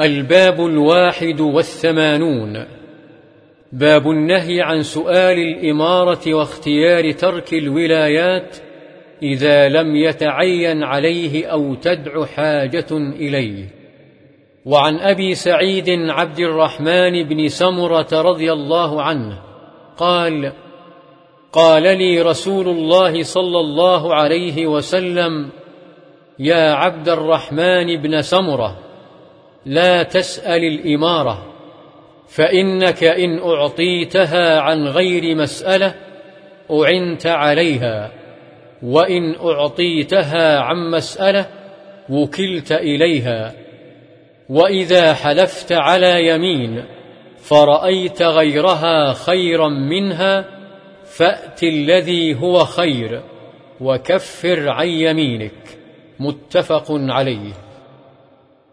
الباب الواحد والثمانون. باب النهي عن سؤال الإمارة واختيار ترك الولايات إذا لم يتعين عليه أو تدع حاجة إليه. وعن أبي سعيد عبد الرحمن بن سمرة رضي الله عنه قال قال لي رسول الله صلى الله عليه وسلم يا عبد الرحمن بن سمرة لا تسأل الإمارة فإنك إن أعطيتها عن غير مسألة أعنت عليها وإن أعطيتها عن مسألة وكلت إليها. وإذا حلفت على يمين فرأيت غيرها خيرا منها فأت الذي هو خير وكفر عن يمينك. متفق عليه.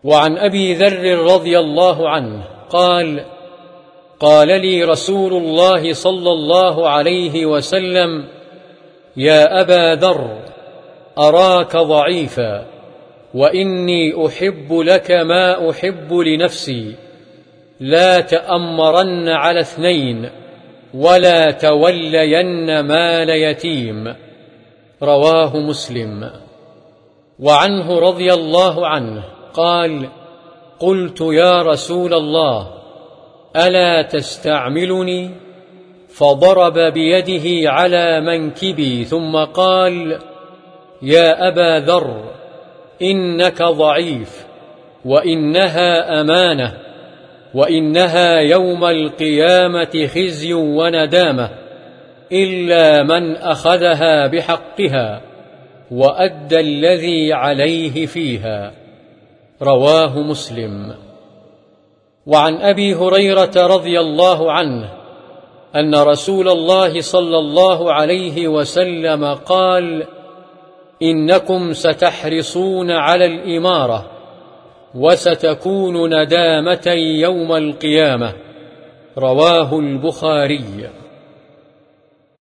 وعن أبي ذر رضي الله عنه قال قال لي رسول الله صلى الله عليه وسلم يا أبا ذر أراك ضعيفا وإني أحب لك ما أحب لنفسي لا تأمرن على اثنين ولا تولين مال يتيم. رواه مسلم. وعنه رضي الله عنه قال قلت يا رسول الله ألا تستعملني؟ فضرب بيده على منكبي ثم قال يا أبا ذر إنك ضعيف وإنها أمانة وإنها يوم القيامة خزي وندامة إلا من أخذها بحقها وأدى الذي عليه فيها. رواه مسلم. وعن أبي هريرة رضي الله عنه أن رسول الله صلى الله عليه وسلم قال إنكم ستحرصون على الإمارة وستكون ندامة يوم القيامة. رواه البخاري.